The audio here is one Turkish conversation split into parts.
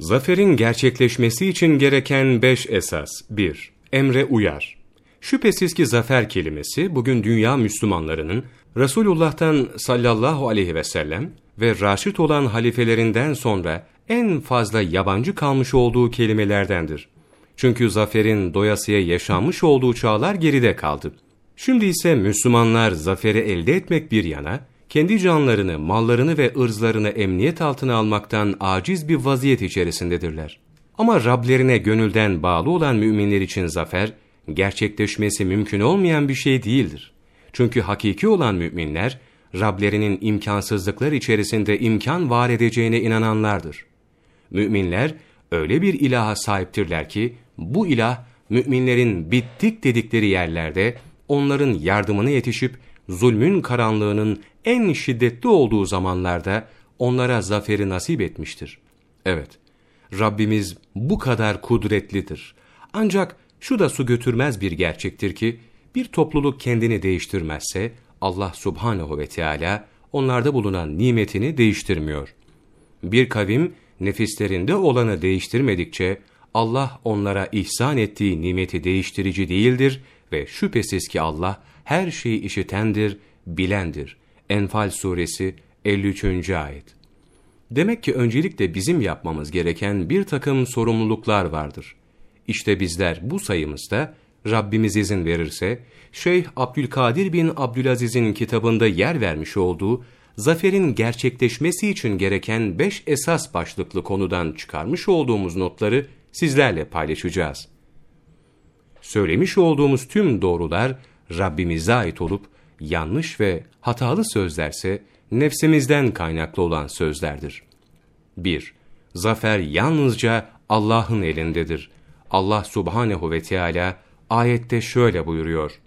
Zaferin gerçekleşmesi için gereken beş esas. 1. Emre uyar. Şüphesiz ki zafer kelimesi bugün dünya Müslümanlarının Resulullah'tan sallallahu aleyhi ve sellem ve raşit olan halifelerinden sonra en fazla yabancı kalmış olduğu kelimelerdendir. Çünkü zaferin doyasıya yaşanmış olduğu çağlar geride kaldı. Şimdi ise Müslümanlar zaferi elde etmek bir yana, kendi canlarını, mallarını ve ırzlarını emniyet altına almaktan aciz bir vaziyet içerisindedirler. Ama Rablerine gönülden bağlı olan müminler için zafer, gerçekleşmesi mümkün olmayan bir şey değildir. Çünkü hakiki olan müminler, Rablerinin imkansızlıklar içerisinde imkan var edeceğine inananlardır. Müminler, öyle bir ilaha sahiptirler ki, bu ilah, müminlerin bittik dedikleri yerlerde, onların yardımına yetişip, zulmün karanlığının en şiddetli olduğu zamanlarda onlara zaferi nasip etmiştir. Evet, Rabbimiz bu kadar kudretlidir. Ancak şu da su götürmez bir gerçektir ki, bir topluluk kendini değiştirmezse, Allah subhanehu ve Teala onlarda bulunan nimetini değiştirmiyor. Bir kavim, nefislerinde olanı değiştirmedikçe, Allah onlara ihsan ettiği nimeti değiştirici değildir ve şüphesiz ki Allah her şeyi işitendir, bilendir. Enfal suresi 53. ayet. Demek ki öncelikle bizim yapmamız gereken bir takım sorumluluklar vardır. İşte bizler bu sayımızda Rabbimiz izin verirse, Şeyh Abdülkadir bin Abdülaziz'in kitabında yer vermiş olduğu zaferin gerçekleşmesi için gereken beş esas başlıklı konudan çıkarmış olduğumuz notları sizlerle paylaşacağız. Söylemiş olduğumuz tüm doğrular Rabbimize ait olup, yanlış ve hatalı sözlerse nefsimizden kaynaklı olan sözlerdir. 1. Zafer yalnızca Allah'ın elindedir. Allah subhanehu ve Teala ayette şöyle buyuruyor.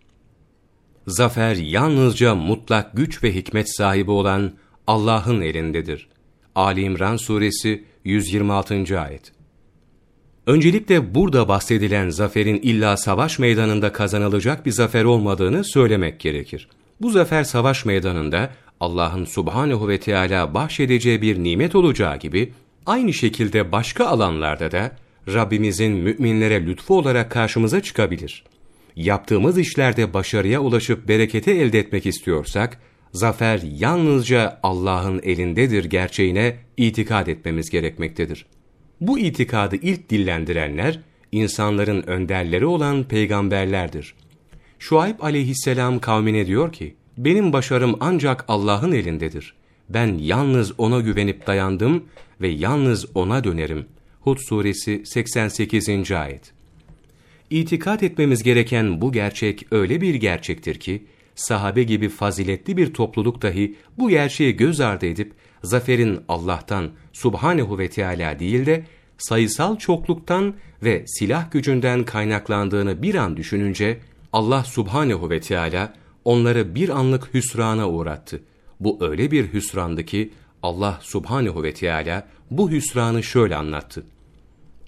Zafer yalnızca mutlak güç ve hikmet sahibi olan Allah'ın elindedir. Ali İmran suresi 126. ayet. Öncelikle burada bahsedilen zaferin illa savaş meydanında kazanılacak bir zafer olmadığını söylemek gerekir. Bu zafer savaş meydanında Allah'ın subhanehu ve Teala bahşedeceği bir nimet olacağı gibi, aynı şekilde başka alanlarda da Rabbimizin müminlere lütfu olarak karşımıza çıkabilir. Yaptığımız işlerde başarıya ulaşıp bereketi elde etmek istiyorsak, zafer yalnızca Allah'ın elindedir gerçeğine itikad etmemiz gerekmektedir. Bu itikadı ilk dillendirenler, insanların önderleri olan peygamberlerdir. Şuayb aleyhisselam kavmine diyor ki, benim başarım ancak Allah'ın elindedir. Ben yalnız ona güvenip dayandım ve yalnız ona dönerim. Hud suresi 88. ayet. İtikat etmemiz gereken bu gerçek öyle bir gerçektir ki, sahabe gibi faziletli bir topluluk dahi bu gerçeği göz ardı edip, zaferin Allah'tan subhanehu ve Teala değil de, sayısal çokluktan ve silah gücünden kaynaklandığını bir an düşününce, Allah subhanehu ve Teala onları bir anlık hüsrana uğrattı. Bu öyle bir hüsrandı ki, Allah subhanehu ve Teala bu hüsranı şöyle anlattı.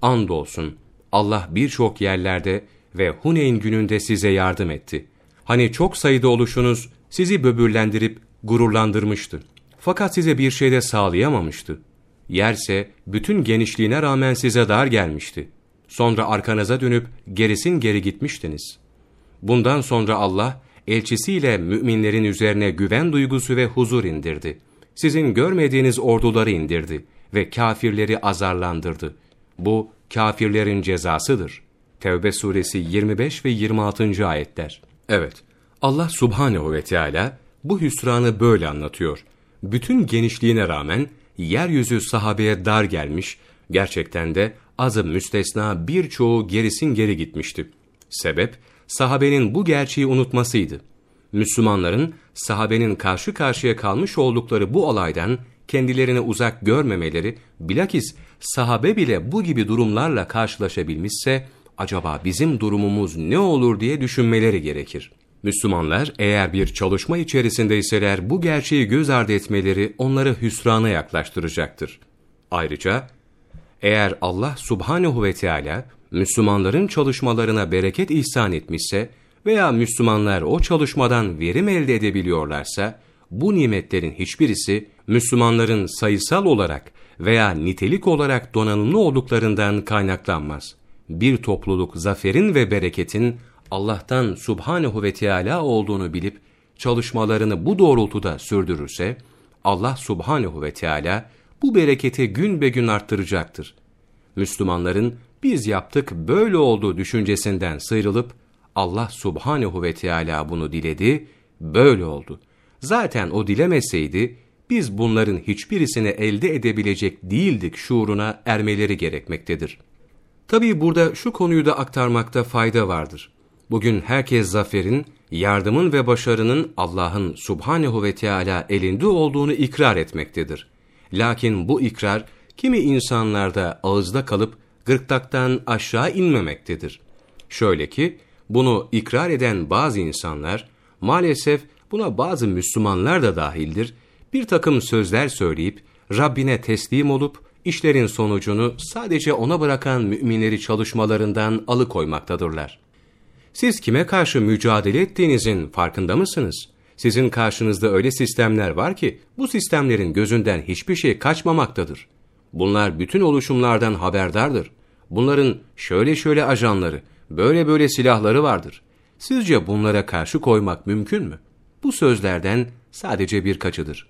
Andolsun, Allah birçok yerlerde ve Huneyn gününde size yardım etti. Hani çok sayıda oluşunuz sizi böbürlendirip gururlandırmıştı. Fakat size bir şeyde sağlayamamıştı. Yerse bütün genişliğine rağmen size dar gelmişti. Sonra arkanıza dönüp gerisin geri gitmiştiniz. Bundan sonra Allah elçisiyle müminlerin üzerine güven duygusu ve huzur indirdi. Sizin görmediğiniz orduları indirdi ve kafirleri azarlandırdı. Bu kafirlerin cezasıdır. Tevbe suresi 25 ve 26. ayetler. Evet, Allah subhanehu ve Teala bu hüsranı böyle anlatıyor. Bütün genişliğine rağmen yeryüzü sahabeye dar gelmiş, gerçekten de azı müstesna birçoğu gerisin geri gitmişti. Sebep, sahabenin bu gerçeği unutmasıydı. Müslümanların sahabenin karşı karşıya kalmış oldukları bu olaydan kendilerini uzak görmemeleri, bilakis sahabe bile bu gibi durumlarla karşılaşabilmişse, acaba bizim durumumuz ne olur diye düşünmeleri gerekir. Müslümanlar eğer bir çalışma içerisindeyseler bu gerçeği göz ardı etmeleri onları hüsrana yaklaştıracaktır. Ayrıca eğer Allah subhanehu ve Teala Müslümanların çalışmalarına bereket ihsan etmişse veya Müslümanlar o çalışmadan verim elde edebiliyorlarsa bu nimetlerin hiçbirisi Müslümanların sayısal olarak veya nitelik olarak donanımlı olduklarından kaynaklanmaz. Bir topluluk zaferin ve bereketin Allah'tan subhanehu ve Teala olduğunu bilip çalışmalarını bu doğrultuda sürdürürse, Allah subhanehu ve Teala bu bereketi gün be gün arttıracaktır. Müslümanların biz yaptık böyle oldu düşüncesinden sıyrılıp Allah subhanehu ve Teala bunu diledi, böyle oldu. Zaten o dilemeseydi biz bunların hiçbirisini elde edebilecek değildik şuuruna ermeleri gerekmektedir. Tabii burada şu konuyu da aktarmakta fayda vardır. Bugün herkes zaferin, yardımın ve başarının Allah'ın subhanehu ve Teala elinde olduğunu ikrar etmektedir. Lakin bu ikrar kimi insanlarda ağızda kalıp gırtlaktan aşağı inmemektedir. Şöyle ki, bunu ikrar eden bazı insanlar, maalesef buna bazı Müslümanlar da dahildir, bir takım sözler söyleyip, Rabbine teslim olup, işlerin sonucunu sadece ona bırakan müminleri çalışmalarından alıkoymaktadırlar. Siz kime karşı mücadele ettiğinizin farkında mısınız? Sizin karşınızda öyle sistemler var ki, bu sistemlerin gözünden hiçbir şey kaçmamaktadır. Bunlar bütün oluşumlardan haberdardır. Bunların şöyle şöyle ajanları, böyle böyle silahları vardır. Sizce bunlara karşı koymak mümkün mü? Bu sözlerden sadece birkaçıdır.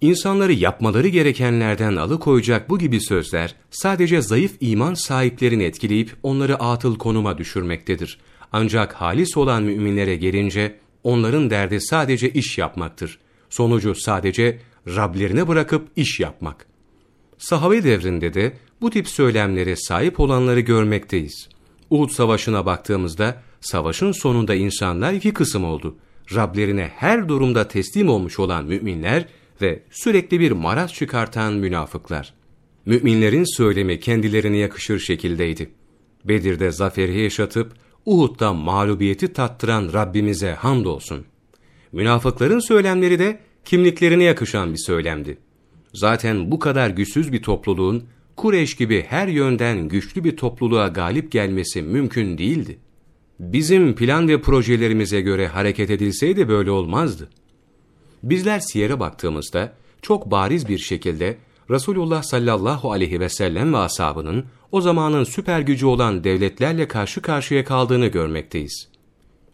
İnsanları yapmaları gerekenlerden alıkoyacak bu gibi sözler sadece zayıf iman sahiplerini etkileyip onları atıl konuma düşürmektedir. Ancak halis olan müminlere gelince onların derdi sadece iş yapmaktır. Sonucu sadece Rablerine bırakıp iş yapmak. Sahabe devrinde de bu tip söylemlere sahip olanları görmekteyiz. Uhud Savaşı'na baktığımızda savaşın sonunda insanlar iki kısım oldu. Rablerine her durumda teslim olmuş olan müminler ve sürekli bir maraz çıkartan münafıklar. Müminlerin söylemi kendilerine yakışır şekildeydi. Bedir'de zaferi yaşatıp Uhud'da mağlubiyeti tattıran Rabbimize hamdolsun. Münafıkların söylemleri de kimliklerine yakışan bir söylemdi. Zaten bu kadar güçsüz bir topluluğun Kureyş gibi her yönden güçlü bir topluluğa galip gelmesi mümkün değildi. Bizim plan ve projelerimize göre hareket edilseydi böyle olmazdı. Bizler siyere baktığımızda çok bariz bir şekilde Resulullah sallallahu aleyhi ve sellem ve ashabının o zamanın süper gücü olan devletlerle karşı karşıya kaldığını görmekteyiz.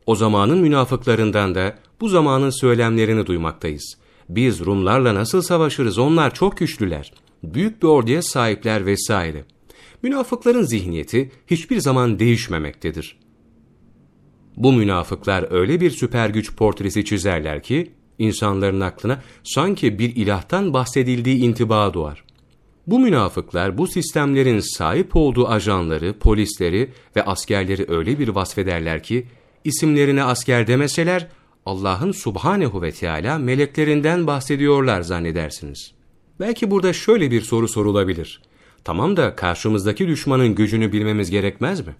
O zamanın münafıklarından da bu zamanın söylemlerini duymaktayız. Biz Rumlarla nasıl savaşırız onlar çok güçlüler, büyük bir orduya sahipler vesaire. Münafıkların zihniyeti hiçbir zaman değişmemektedir. Bu münafıklar öyle bir süper güç portresi çizerler ki, insanların aklına sanki bir ilahtan bahsedildiği intiba doğar. Bu münafıklar bu sistemlerin sahip olduğu ajanları, polisleri ve askerleri öyle bir vasfederler ki, isimlerine asker demeseler, Allah'ın subhanehu ve Teala meleklerinden bahsediyorlar zannedersiniz. Belki burada şöyle bir soru sorulabilir. Tamam da karşımızdaki düşmanın gücünü bilmemiz gerekmez mi?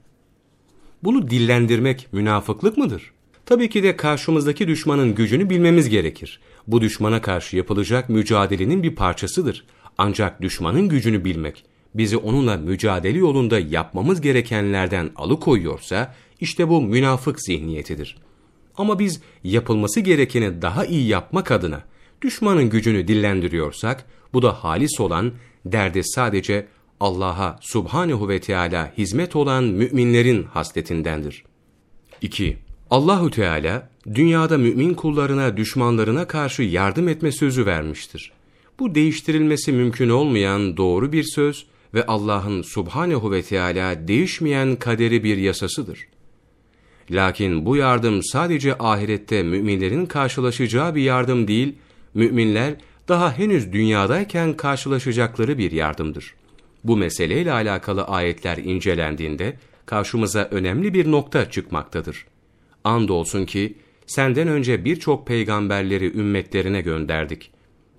Bunu dillendirmek münafıklık mıdır? Tabii ki de karşımızdaki düşmanın gücünü bilmemiz gerekir. Bu düşmana karşı yapılacak mücadelenin bir parçasıdır. Ancak düşmanın gücünü bilmek, bizi onunla mücadele yolunda yapmamız gerekenlerden alıkoyuyorsa, işte bu münafık zihniyetidir. Ama biz yapılması gerekeni daha iyi yapmak adına düşmanın gücünü dillendiriyorsak, bu da halis olan, derdi sadece Allah'a subhanehu ve Teala hizmet olan müminlerin hasletindendir. 2. Allahu Teala dünyada mümin kullarına düşmanlarına karşı yardım etme sözü vermiştir. Bu değiştirilmesi mümkün olmayan doğru bir söz ve Allah'ın subhanehu ve Teala değişmeyen kaderi bir yasasıdır. Lakin bu yardım sadece ahirette müminlerin karşılaşacağı bir yardım değil, müminler daha henüz dünyadayken karşılaşacakları bir yardımdır. Bu meseleyle alakalı ayetler incelendiğinde karşımıza önemli bir nokta çıkmaktadır. Andolsun ki senden önce birçok peygamberleri ümmetlerine gönderdik.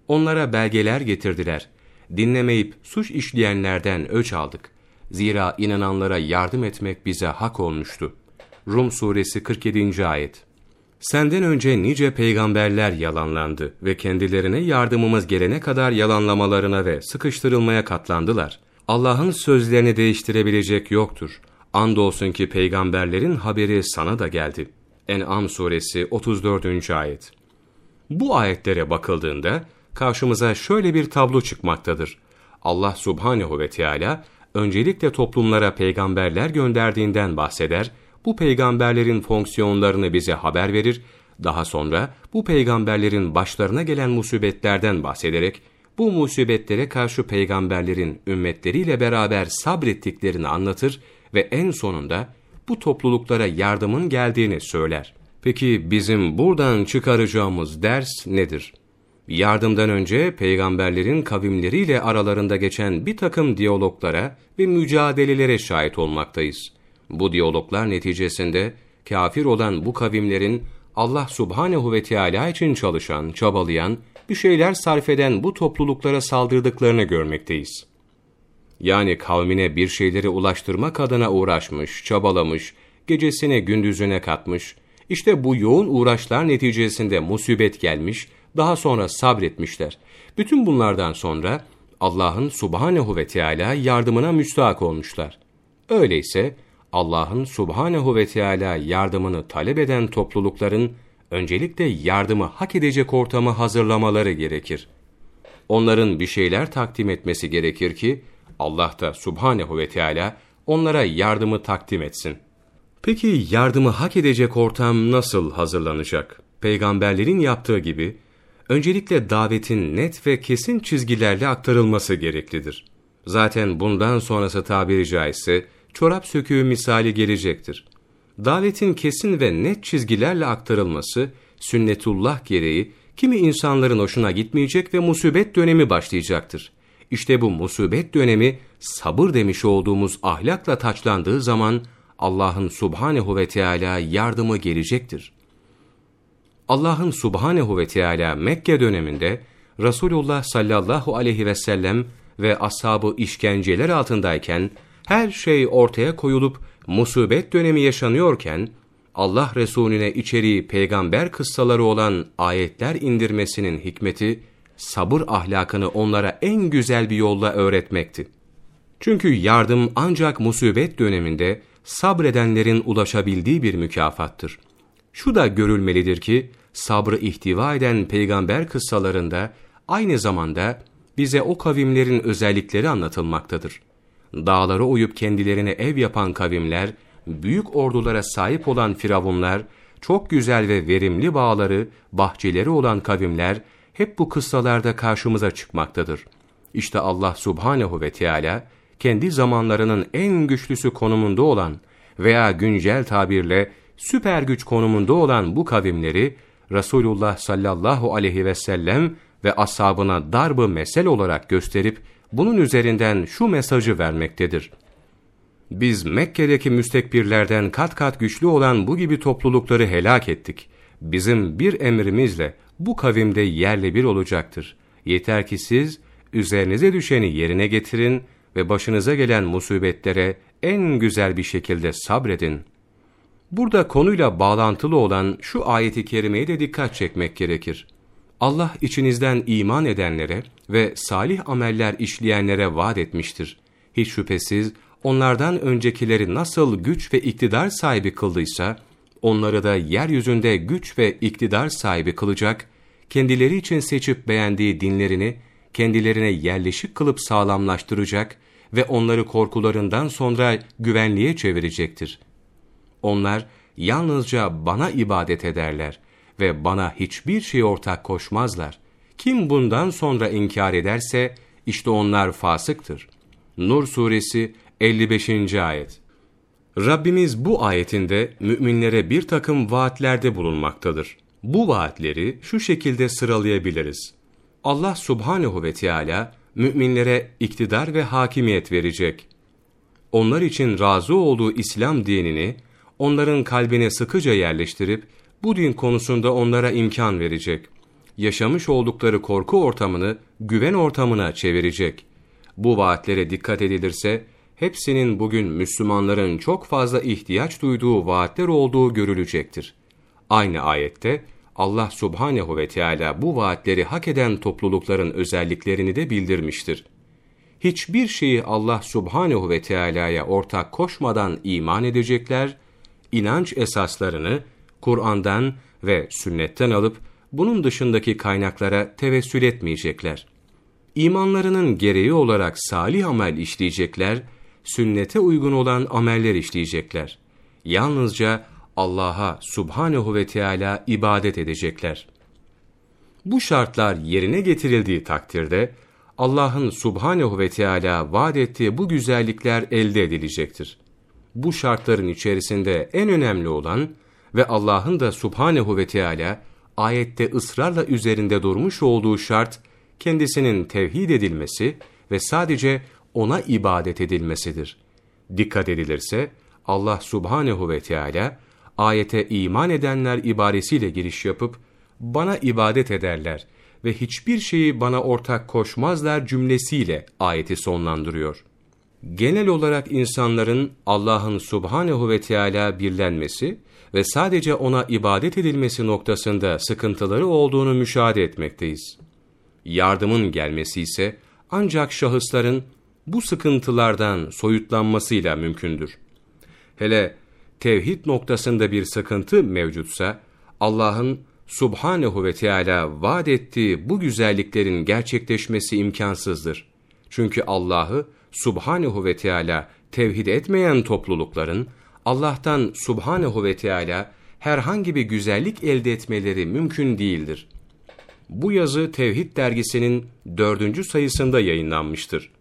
Onlara belgeler getirdiler. Dinlemeyip suç işleyenlerden öç aldık. Zira inananlara yardım etmek bize hak olmuştu. Rum suresi 47. ayet Senden önce nice peygamberler yalanlandı ve kendilerine yardımımız gelene kadar yalanlamalarına ve sıkıştırılmaya katlandılar. Allah'ın sözlerini değiştirebilecek yoktur. Andolsun ki peygamberlerin haberi sana da geldi. En'am suresi 34. ayet. Bu ayetlere bakıldığında karşımıza şöyle bir tablo çıkmaktadır. Allah subhanehu ve Teala öncelikle toplumlara peygamberler gönderdiğinden bahseder, bu peygamberlerin fonksiyonlarını bize haber verir, daha sonra bu peygamberlerin başlarına gelen musibetlerden bahsederek, bu musibetlere karşı peygamberlerin ümmetleriyle beraber sabrettiklerini anlatır ve en sonunda bu topluluklara yardımın geldiğini söyler. Peki bizim buradan çıkaracağımız ders nedir? Yardımdan önce peygamberlerin kavimleriyle aralarında geçen bir takım diyaloglara ve mücadelelere şahit olmaktayız. Bu diyaloglar neticesinde kafir olan bu kavimlerin Allah subhanehu ve Teala için çalışan, çabalayan, bir şeyler sarf eden bu topluluklara saldırdıklarını görmekteyiz. Yani kavmine bir şeyleri ulaştırmak adına uğraşmış, çabalamış, gecesine gündüzüne katmış, işte bu yoğun uğraşlar neticesinde musibet gelmiş, daha sonra sabretmişler. Bütün bunlardan sonra Allah'ın subhanehu ve Teala yardımına müstahak olmuşlar. Öyleyse Allah'ın subhanehu ve Teala yardımını talep eden toplulukların öncelikle yardımı hak edecek ortamı hazırlamaları gerekir. Onların bir şeyler takdim etmesi gerekir ki Allah da subhanehu ve Teala onlara yardımı takdim etsin. Peki yardımı hak edecek ortam nasıl hazırlanacak? Peygamberlerin yaptığı gibi öncelikle davetin net ve kesin çizgilerle aktarılması gereklidir. Zaten bundan sonrası tabiri caizse çorap söküğü misali gelecektir. Davetin kesin ve net çizgilerle aktarılması, sünnetullah gereği kimi insanların hoşuna gitmeyecek ve musibet dönemi başlayacaktır. İşte bu musibet dönemi sabır demiş olduğumuz ahlakla taçlandığı zaman Allah'ın subhanehu ve Teala yardımı gelecektir. Allah'ın subhanehu ve Teala Mekke döneminde Resulullah sallallahu aleyhi ve sellem ve ashabı işkenceler altındayken her şey ortaya koyulup musibet dönemi yaşanıyorken Allah Resulüne içeriği peygamber kıssaları olan ayetler indirmesinin hikmeti sabır ahlakını onlara en güzel bir yolla öğretmekti. Çünkü yardım ancak musibet döneminde sabredenlerin ulaşabildiği bir mükafattır. Şu da görülmelidir ki sabrı ihtiva eden peygamber kıssalarında aynı zamanda bize o kavimlerin özellikleri anlatılmaktadır. Dağlara uyup kendilerine ev yapan kavimler, büyük ordulara sahip olan firavunlar, çok güzel ve verimli bağları, bahçeleri olan kavimler hep bu kıssalarda karşımıza çıkmaktadır. İşte Allah subhanehu ve Teala kendi zamanlarının en güçlüsü konumunda olan veya güncel tabirle süper güç konumunda olan bu kavimleri Resulullah sallallahu aleyhi ve sellem ve ashabına darbı mesel olarak gösterip bunun üzerinden şu mesajı vermektedir. Biz Mekke'deki müstekbirlerden kat kat güçlü olan bu gibi toplulukları helak ettik. Bizim bir emrimizle bu kavimde yerle bir olacaktır. Yeter ki siz üzerinize düşeni yerine getirin ve başınıza gelen musibetlere en güzel bir şekilde sabredin. Burada konuyla bağlantılı olan şu ayeti kerimeye de dikkat çekmek gerekir. Allah içinizden iman edenlere ve salih ameller işleyenlere vaat etmiştir. Hiç şüphesiz onlardan öncekileri nasıl güç ve iktidar sahibi kıldıysa, onları da yeryüzünde güç ve iktidar sahibi kılacak, kendileri için seçip beğendiği dinlerini kendilerine yerleşik kılıp sağlamlaştıracak ve onları korkularından sonra güvenliğe çevirecektir. Onlar yalnızca bana ibadet ederler ve bana hiçbir şey ortak koşmazlar. Kim bundan sonra inkar ederse, işte onlar fasıktır. Nur suresi 55. ayet Rabbimiz bu ayetinde müminlere bir takım vaatlerde bulunmaktadır. Bu vaatleri şu şekilde sıralayabiliriz. Allah subhanehu ve Teala müminlere iktidar ve hakimiyet verecek. Onlar için razı olduğu İslam dinini onların kalbine sıkıca yerleştirip bu din konusunda onlara imkan verecek. Yaşamış oldukları korku ortamını güven ortamına çevirecek. Bu vaatlere dikkat edilirse, hepsinin bugün Müslümanların çok fazla ihtiyaç duyduğu vaatler olduğu görülecektir. Aynı ayette Allah subhanehu ve Teala bu vaatleri hak eden toplulukların özelliklerini de bildirmiştir. Hiçbir şeyi Allah subhanehu ve Teala'ya ortak koşmadan iman edecekler, inanç esaslarını Kur'an'dan ve sünnetten alıp bunun dışındaki kaynaklara tevessül etmeyecekler. imanlarının gereği olarak salih amel işleyecekler, sünnete uygun olan ameller işleyecekler. Yalnızca Allah'a subhanehu ve Teala ibadet edecekler. Bu şartlar yerine getirildiği takdirde, Allah'ın subhanehu ve Teala vaat ettiği bu güzellikler elde edilecektir. Bu şartların içerisinde en önemli olan ve Allah'ın da subhanehu ve Teala ayette ısrarla üzerinde durmuş olduğu şart, kendisinin tevhid edilmesi ve sadece ona ibadet edilmesidir. Dikkat edilirse, Allah subhanehu ve Teala ayete iman edenler ibaresiyle giriş yapıp, bana ibadet ederler ve hiçbir şeyi bana ortak koşmazlar cümlesiyle ayeti sonlandırıyor. Genel olarak insanların Allah'ın subhanehu ve Teala birlenmesi ve sadece ona ibadet edilmesi noktasında sıkıntıları olduğunu müşahede etmekteyiz. Yardımın gelmesi ise ancak şahısların bu sıkıntılardan soyutlanmasıyla mümkündür. Hele tevhid noktasında bir sıkıntı mevcutsa, Allah'ın Subhanehu ve Teala vaat ettiği bu güzelliklerin gerçekleşmesi imkansızdır. Çünkü Allah'ı Subhanehu ve Teala tevhid etmeyen toplulukların Allah'tan Subhanehu ve Teala herhangi bir güzellik elde etmeleri mümkün değildir. Bu yazı Tevhid dergisinin dördüncü sayısında yayınlanmıştır.